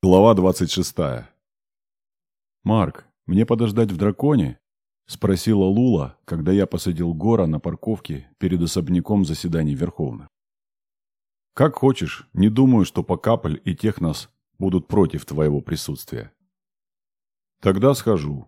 Глава 26. «Марк, мне подождать в драконе?» – спросила Лула, когда я посадил Гора на парковке перед особняком заседаний Верховных. «Как хочешь, не думаю, что Покапль и Технос будут против твоего присутствия». «Тогда схожу».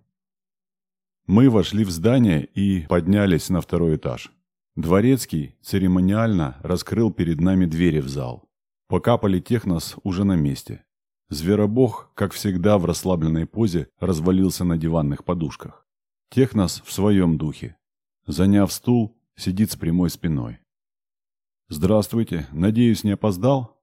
Мы вошли в здание и поднялись на второй этаж. Дворецкий церемониально раскрыл перед нами двери в зал. Покапали Технос уже на месте. Зверобог, как всегда в расслабленной позе, развалился на диванных подушках. Технос в своем духе. Заняв стул, сидит с прямой спиной. «Здравствуйте. Надеюсь, не опоздал?»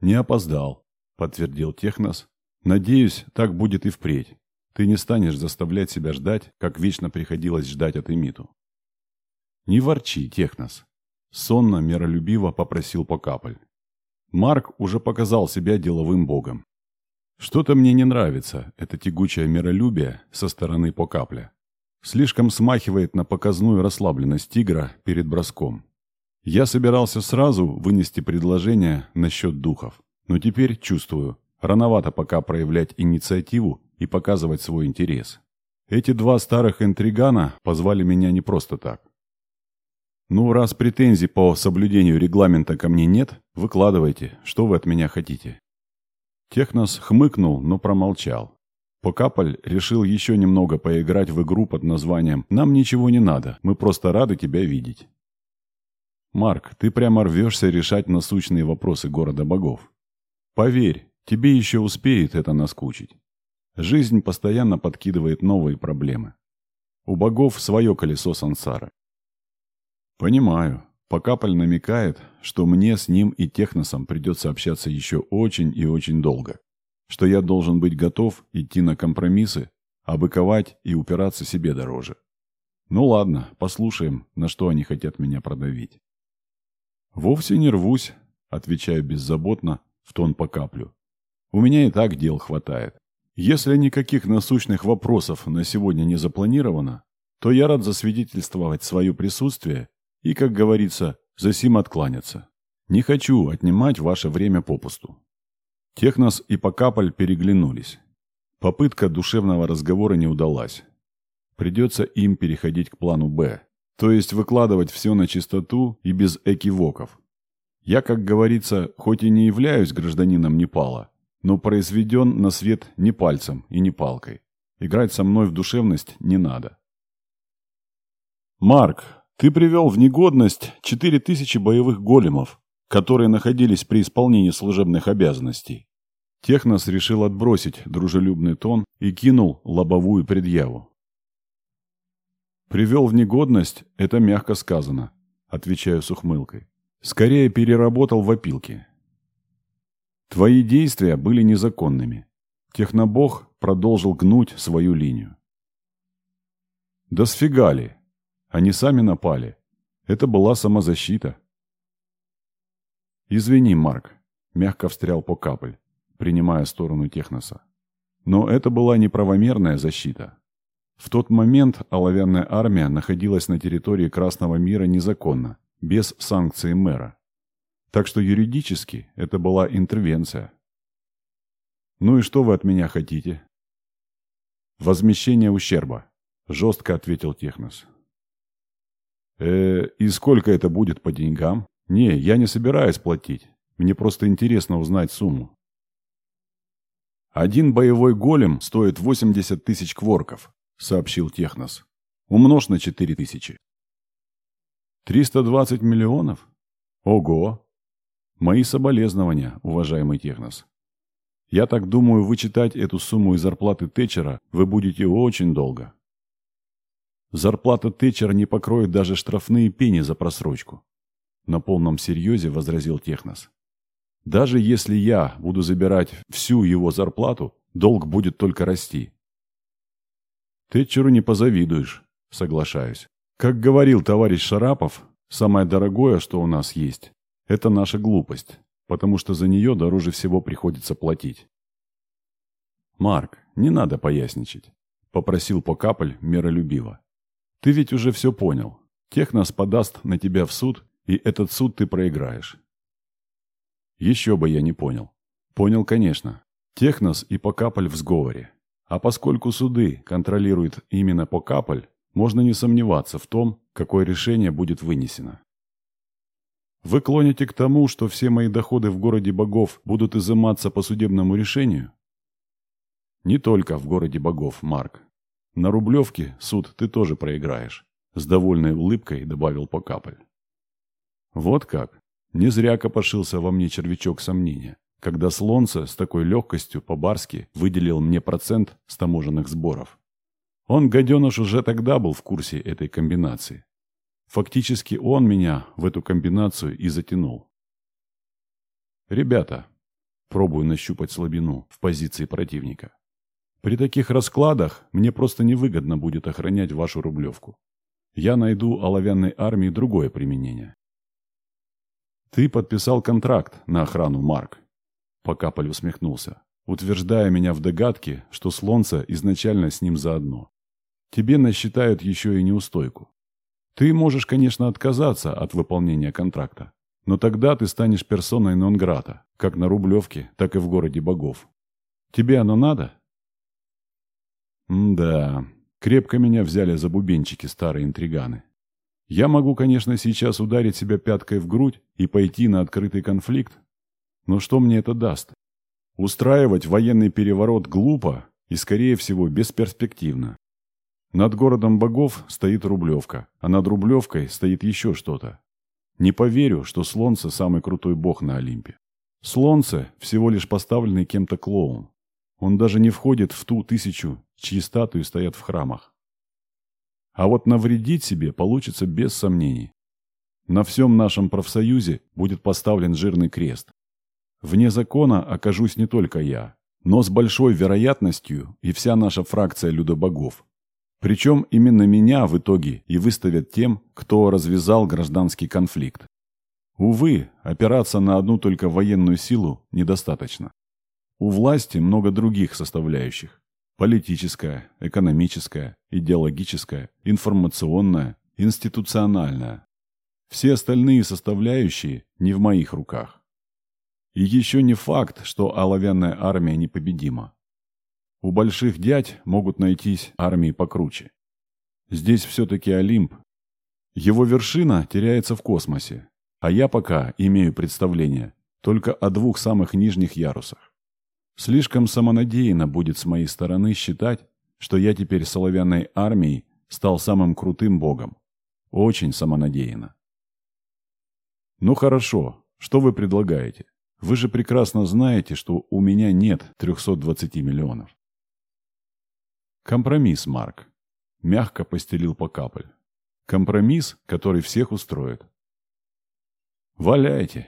«Не опоздал», — подтвердил Технос. «Надеюсь, так будет и впредь. Ты не станешь заставлять себя ждать, как вечно приходилось ждать от Эмиту». «Не ворчи, Технос», — сонно, миролюбиво попросил Покаполь. Марк уже показал себя деловым богом. Что-то мне не нравится, это тягучее миролюбие со стороны Покапля. Слишком смахивает на показную расслабленность тигра перед броском. Я собирался сразу вынести предложение насчет духов, но теперь чувствую, рановато пока проявлять инициативу и показывать свой интерес. Эти два старых интригана позвали меня не просто так. «Ну, раз претензий по соблюдению регламента ко мне нет, выкладывайте, что вы от меня хотите». Технос хмыкнул, но промолчал. Покаполь решил еще немного поиграть в игру под названием «Нам ничего не надо, мы просто рады тебя видеть». «Марк, ты прямо рвешься решать насущные вопросы города богов. Поверь, тебе еще успеет это наскучить. Жизнь постоянно подкидывает новые проблемы. У богов свое колесо сансары. Понимаю. Покаполь намекает, что мне с ним и Техносом придется общаться еще очень и очень долго. Что я должен быть готов идти на компромиссы, а быковать и упираться себе дороже. Ну ладно, послушаем, на что они хотят меня продавить. Вовсе не рвусь, отвечаю беззаботно, в тон по каплю. У меня и так дел хватает. Если никаких насущных вопросов на сегодня не запланировано, то я рад засвидетельствовать свое присутствие и, как говорится, за сим откланяться. Не хочу отнимать ваше время попусту. Технос и Покаполь переглянулись. Попытка душевного разговора не удалась. Придется им переходить к плану «Б», то есть выкладывать все на чистоту и без экивоков. Я, как говорится, хоть и не являюсь гражданином Непала, но произведен на свет не пальцем и не палкой. Играть со мной в душевность не надо. «Марк, ты привел в негодность 4000 боевых големов, которые находились при исполнении служебных обязанностей. Технос решил отбросить дружелюбный тон и кинул лобовую предъяву. «Привел в негодность – это мягко сказано», – отвечаю с ухмылкой. «Скорее переработал в опилке». «Твои действия были незаконными. Технобог продолжил гнуть свою линию». «Да сфигали. Они сами напали. Это была самозащита. «Извини, Марк», — мягко встрял по капль, принимая сторону Техноса. «Но это была неправомерная защита. В тот момент оловянная армия находилась на территории Красного мира незаконно, без санкции мэра. Так что юридически это была интервенция. «Ну и что вы от меня хотите?» «Возмещение ущерба», – жестко ответил Технос. Э, и сколько это будет по деньгам? Не, я не собираюсь платить. Мне просто интересно узнать сумму. Один боевой голем стоит 80 тысяч кворков, сообщил Технос. Умножь на 4 тысячи. 320 миллионов? Ого! Мои соболезнования, уважаемый Технос. Я так думаю, вычитать эту сумму из зарплаты Тэтчера вы будете очень долго. Зарплата Тэтчера не покроет даже штрафные пени за просрочку. На полном серьезе возразил Технос. Даже если я буду забирать всю его зарплату, долг будет только расти. Тэтчеру не позавидуешь, соглашаюсь. Как говорил товарищ Шарапов, самое дорогое, что у нас есть, это наша глупость, потому что за нее дороже всего приходится платить. Марк, не надо поясничать, попросил Покаполь миролюбиво. Ты ведь уже все понял. Технос подаст на тебя в суд, и этот суд ты проиграешь. Еще бы я не понял. Понял, конечно. Технос и Покаполь в сговоре. А поскольку суды контролирует именно Покаполь, можно не сомневаться в том, какое решение будет вынесено. Вы клоните к тому, что все мои доходы в городе богов будут изыматься по судебному решению? Не только в городе богов, Марк. На Рублевке суд ты тоже проиграешь. С довольной улыбкой добавил Покаполь. Вот как. Не зря копошился во мне червячок сомнения когда Слонце с такой легкостью по-барски выделил мне процент с таможенных сборов. Он, гаденыш, уже тогда был в курсе этой комбинации. Фактически он меня в эту комбинацию и затянул. Ребята, пробую нащупать слабину в позиции противника. При таких раскладах мне просто невыгодно будет охранять вашу рублевку. Я найду оловянной армии другое применение. Ты подписал контракт на охрану, Марк. Покаполь усмехнулся, утверждая меня в догадке, что Слонца изначально с ним заодно. Тебе насчитают еще и неустойку. Ты можешь, конечно, отказаться от выполнения контракта, но тогда ты станешь персоной нон-грата, как на Рублевке, так и в городе богов. Тебе оно надо? Да, крепко меня взяли за бубенчики старые интриганы. Я могу, конечно, сейчас ударить себя пяткой в грудь и пойти на открытый конфликт, но что мне это даст? Устраивать военный переворот глупо и, скорее всего, бесперспективно. Над городом богов стоит Рублевка, а над Рублевкой стоит еще что-то. Не поверю, что Слонце самый крутой бог на Олимпе. Слонце всего лишь поставленный кем-то клоун. Он даже не входит в ту тысячу, чьи статуи стоят в храмах. А вот навредить себе получится без сомнений. На всем нашем профсоюзе будет поставлен жирный крест. Вне закона окажусь не только я, но с большой вероятностью и вся наша фракция людобогов. Причем именно меня в итоге и выставят тем, кто развязал гражданский конфликт. Увы, опираться на одну только военную силу недостаточно. У власти много других составляющих. Политическая, экономическая, идеологическая, информационная, институциональная. Все остальные составляющие не в моих руках. И еще не факт, что оловянная армия непобедима. У больших дядь могут найтись армии покруче. Здесь все-таки Олимп. Его вершина теряется в космосе, а я пока имею представление только о двух самых нижних ярусах. Слишком самонадеянно будет с моей стороны считать, что я теперь с оловянной армией стал самым крутым богом. Очень самонадеянно. Ну хорошо, что вы предлагаете? Вы же прекрасно знаете, что у меня нет 320 миллионов. Компромисс, Марк. Мягко постелил по капль. Компромисс, который всех устроит. Валяйте.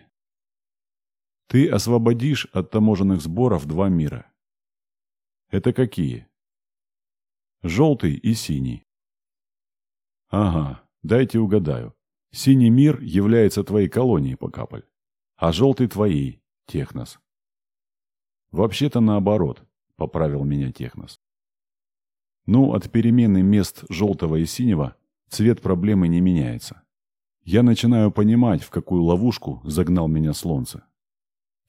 Ты освободишь от таможенных сборов два мира. Это какие? Желтый и синий. Ага, дайте угадаю. Синий мир является твоей колонией, Покаполь, а желтый твоей, Технос. Вообще-то наоборот, поправил меня Технос. Ну, от перемены мест желтого и синего цвет проблемы не меняется. Я начинаю понимать, в какую ловушку загнал меня Слонце.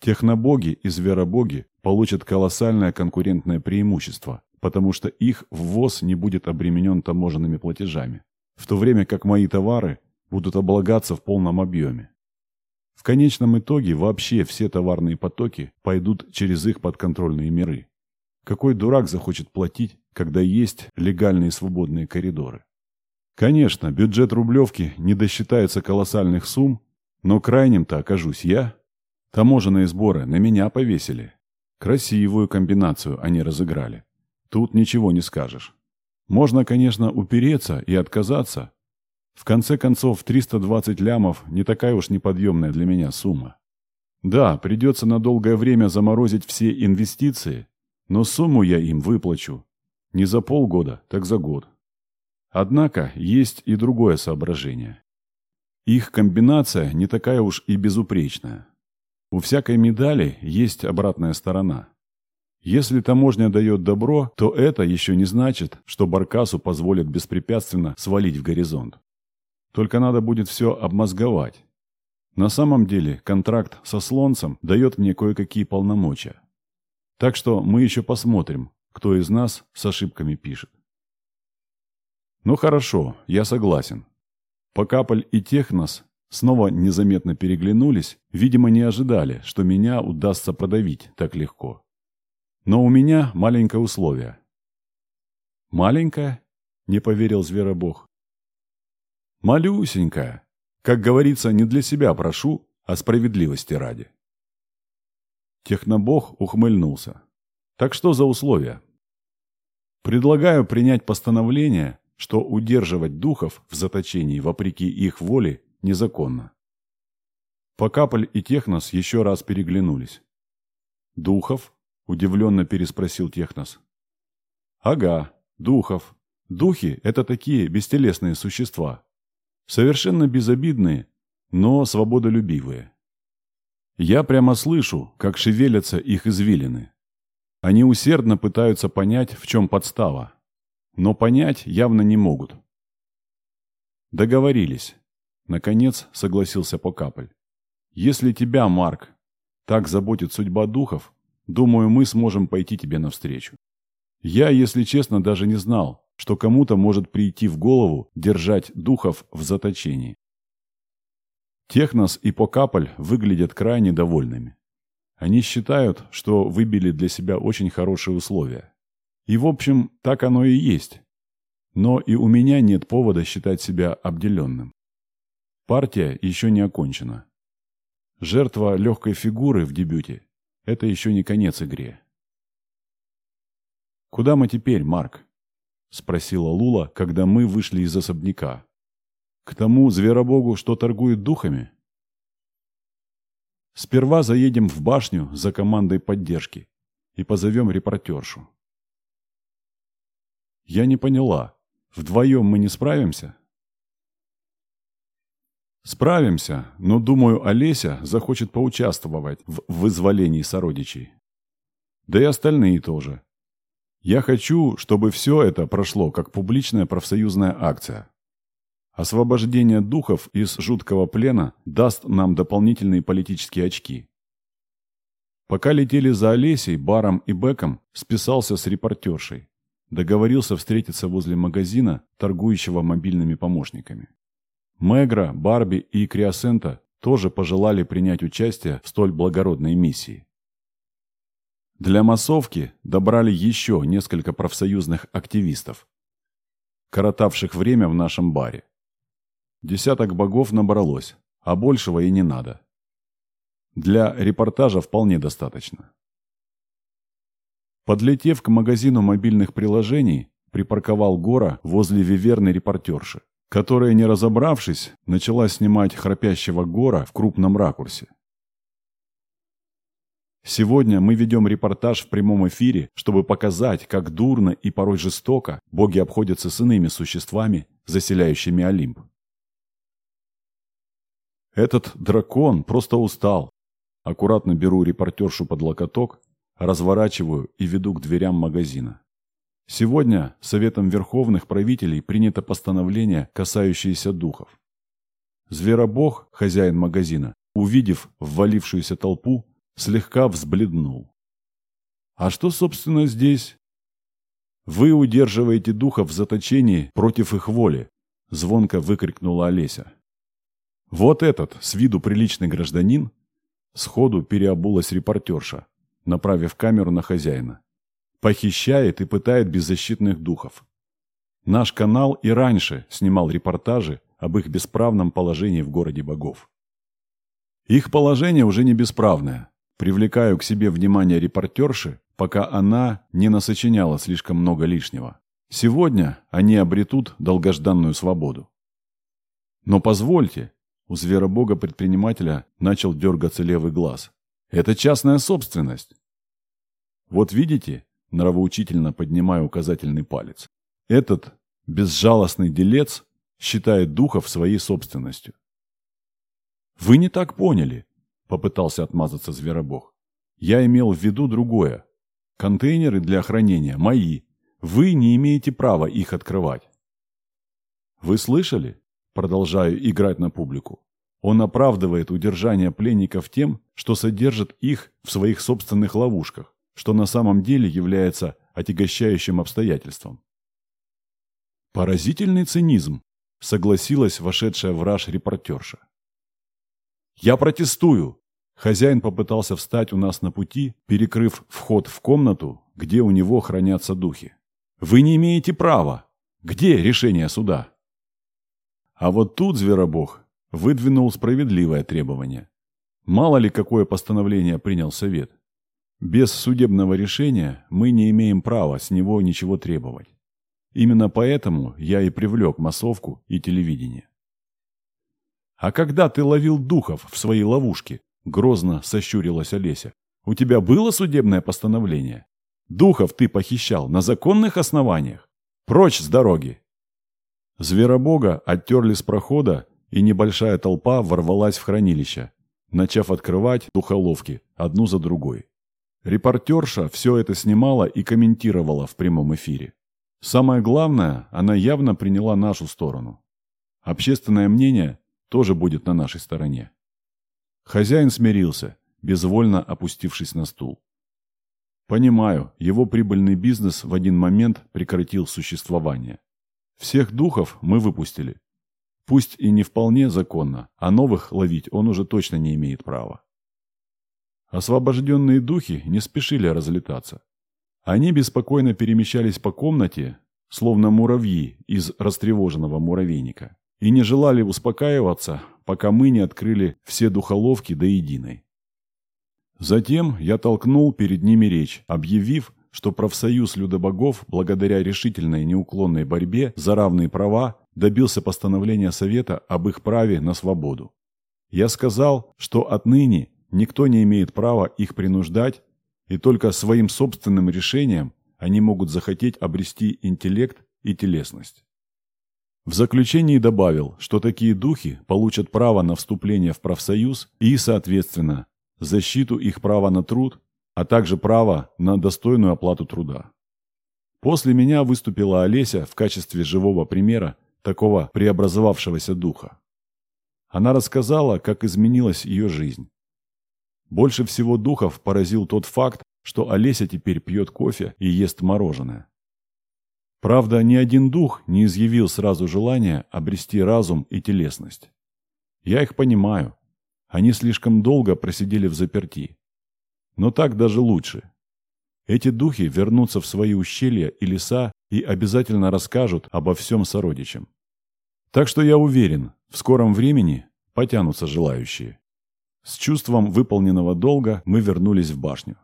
Технобоги и зверобоги получат колоссальное конкурентное преимущество, потому что их ввоз не будет обременен таможенными платежами, в то время как мои товары будут облагаться в полном объеме. В конечном итоге вообще все товарные потоки пойдут через их подконтрольные миры. Какой дурак захочет платить, когда есть легальные свободные коридоры? Конечно, бюджет Рублевки не досчитается колоссальных сумм, но крайним-то окажусь я. Таможенные сборы на меня повесили. Красивую комбинацию они разыграли. Тут ничего не скажешь. Можно, конечно, упереться и отказаться, в конце концов, 320 лямов не такая уж неподъемная для меня сумма. Да, придется на долгое время заморозить все инвестиции, но сумму я им выплачу. Не за полгода, так за год. Однако есть и другое соображение. Их комбинация не такая уж и безупречная. У всякой медали есть обратная сторона. Если таможня дает добро, то это еще не значит, что Баркасу позволят беспрепятственно свалить в горизонт. Только надо будет все обмозговать. На самом деле контракт со Слонцем дает мне кое-какие полномочия. Так что мы еще посмотрим, кто из нас с ошибками пишет. Ну хорошо, я согласен. Покаполь и Технос снова незаметно переглянулись, видимо, не ожидали, что меня удастся продавить так легко. Но у меня маленькое условие. «Маленькое?» – не поверил зверобог. «Малюсенькая. Как говорится, не для себя прошу, а справедливости ради». Технобог ухмыльнулся. «Так что за условия?» «Предлагаю принять постановление, что удерживать духов в заточении вопреки их воле незаконно». Покаполь и Технос еще раз переглянулись. «Духов?» – удивленно переспросил Технос. «Ага, духов. Духи – это такие бестелесные существа. Совершенно безобидные, но свободолюбивые. Я прямо слышу, как шевелятся их извилины. Они усердно пытаются понять, в чем подстава. Но понять явно не могут. Договорились. Наконец согласился Покаполь. Если тебя, Марк, так заботит судьба духов, думаю, мы сможем пойти тебе навстречу. Я, если честно, даже не знал, что кому-то может прийти в голову держать духов в заточении. Технос и Покаполь выглядят крайне довольными. Они считают, что выбили для себя очень хорошие условия. И, в общем, так оно и есть. Но и у меня нет повода считать себя обделенным. Партия еще не окончена. Жертва легкой фигуры в дебюте – это еще не конец игре. «Куда мы теперь, Марк?» – спросила Лула, когда мы вышли из особняка. «К тому зверобогу, что торгует духами?» «Сперва заедем в башню за командой поддержки и позовем репортершу». «Я не поняла. Вдвоем мы не справимся?» «Справимся, но, думаю, Олеся захочет поучаствовать в вызволении сородичей. Да и остальные тоже. Я хочу, чтобы все это прошло как публичная профсоюзная акция. Освобождение духов из жуткого плена даст нам дополнительные политические очки. Пока летели за Олесей, Баром и Беком, списался с репортершей. Договорился встретиться возле магазина, торгующего мобильными помощниками. Мегра, Барби и Криосента тоже пожелали принять участие в столь благородной миссии. Для массовки добрали еще несколько профсоюзных активистов, коротавших время в нашем баре. Десяток богов набралось, а большего и не надо. Для репортажа вполне достаточно. Подлетев к магазину мобильных приложений, припарковал Гора возле виверной репортерши, которая, не разобравшись, начала снимать храпящего Гора в крупном ракурсе. Сегодня мы ведем репортаж в прямом эфире, чтобы показать, как дурно и порой жестоко боги обходятся с иными существами, заселяющими Олимп. Этот дракон просто устал. Аккуратно беру репортершу под локоток, разворачиваю и веду к дверям магазина. Сегодня Советом Верховных Правителей принято постановление, касающееся духов. Зверобог, хозяин магазина, увидев ввалившуюся толпу, слегка взбледнул. «А что, собственно, здесь?» «Вы удерживаете духа в заточении против их воли», – звонко выкрикнула Олеся. «Вот этот, с виду приличный гражданин?» Сходу переобулась репортерша, направив камеру на хозяина. «Похищает и пытает беззащитных духов. Наш канал и раньше снимал репортажи об их бесправном положении в городе богов. Их положение уже не бесправное. Привлекаю к себе внимание репортерши, пока она не насочиняла слишком много лишнего. Сегодня они обретут долгожданную свободу. Но позвольте, у зверобога-предпринимателя начал дергаться левый глаз. Это частная собственность. Вот видите, нравоучительно поднимая указательный палец. Этот безжалостный делец считает духов своей собственностью. Вы не так поняли. Попытался отмазаться зверобог. Я имел в виду другое. Контейнеры для хранения мои. Вы не имеете права их открывать. Вы слышали? Продолжаю играть на публику. Он оправдывает удержание пленников тем, что содержит их в своих собственных ловушках, что на самом деле является отягощающим обстоятельством. Поразительный цинизм, согласилась вошедшая в раж репортерша. «Я протестую!» Хозяин попытался встать у нас на пути, перекрыв вход в комнату, где у него хранятся духи. «Вы не имеете права! Где решение суда?» А вот тут Зверобог выдвинул справедливое требование. Мало ли какое постановление принял совет. Без судебного решения мы не имеем права с него ничего требовать. Именно поэтому я и привлек массовку и телевидение. «А когда ты ловил духов в своей ловушке?» – грозно сощурилась Олеся. «У тебя было судебное постановление? Духов ты похищал на законных основаниях? Прочь с дороги!» Зверобога оттерли с прохода, и небольшая толпа ворвалась в хранилище, начав открывать духоловки одну за другой. Репортерша все это снимала и комментировала в прямом эфире. Самое главное, она явно приняла нашу сторону. Общественное мнение тоже будет на нашей стороне. Хозяин смирился, безвольно опустившись на стул. Понимаю, его прибыльный бизнес в один момент прекратил существование. Всех духов мы выпустили. Пусть и не вполне законно, а новых ловить он уже точно не имеет права. Освобожденные духи не спешили разлетаться. Они беспокойно перемещались по комнате, словно муравьи из растревоженного муравейника, и не желали успокаиваться, пока мы не открыли все духоловки до единой. Затем я толкнул перед ними речь, объявив, что профсоюз людобогов, благодаря решительной неуклонной борьбе за равные права, добился постановления Совета об их праве на свободу. Я сказал, что отныне никто не имеет права их принуждать, и только своим собственным решением они могут захотеть обрести интеллект и телесность. В заключении добавил, что такие духи получат право на вступление в профсоюз и, соответственно, защиту их права на труд а также право на достойную оплату труда. После меня выступила Олеся в качестве живого примера такого преобразовавшегося духа. Она рассказала, как изменилась ее жизнь. Больше всего духов поразил тот факт, что Олеся теперь пьет кофе и ест мороженое. Правда, ни один дух не изъявил сразу желания обрести разум и телесность. Я их понимаю. Они слишком долго просидели в заперти. Но так даже лучше. Эти духи вернутся в свои ущелья и леса и обязательно расскажут обо всем сородичам. Так что я уверен, в скором времени потянутся желающие. С чувством выполненного долга мы вернулись в башню.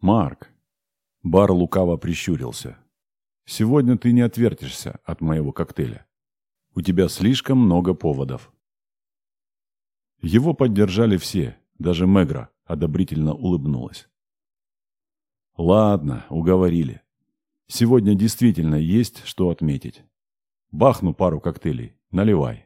«Марк!» Бар лукаво прищурился. «Сегодня ты не отвертишься от моего коктейля. У тебя слишком много поводов». Его поддержали все, даже Мегра, одобрительно улыбнулась. Ладно, уговорили. Сегодня действительно есть что отметить. Бахну пару коктейлей. Наливай.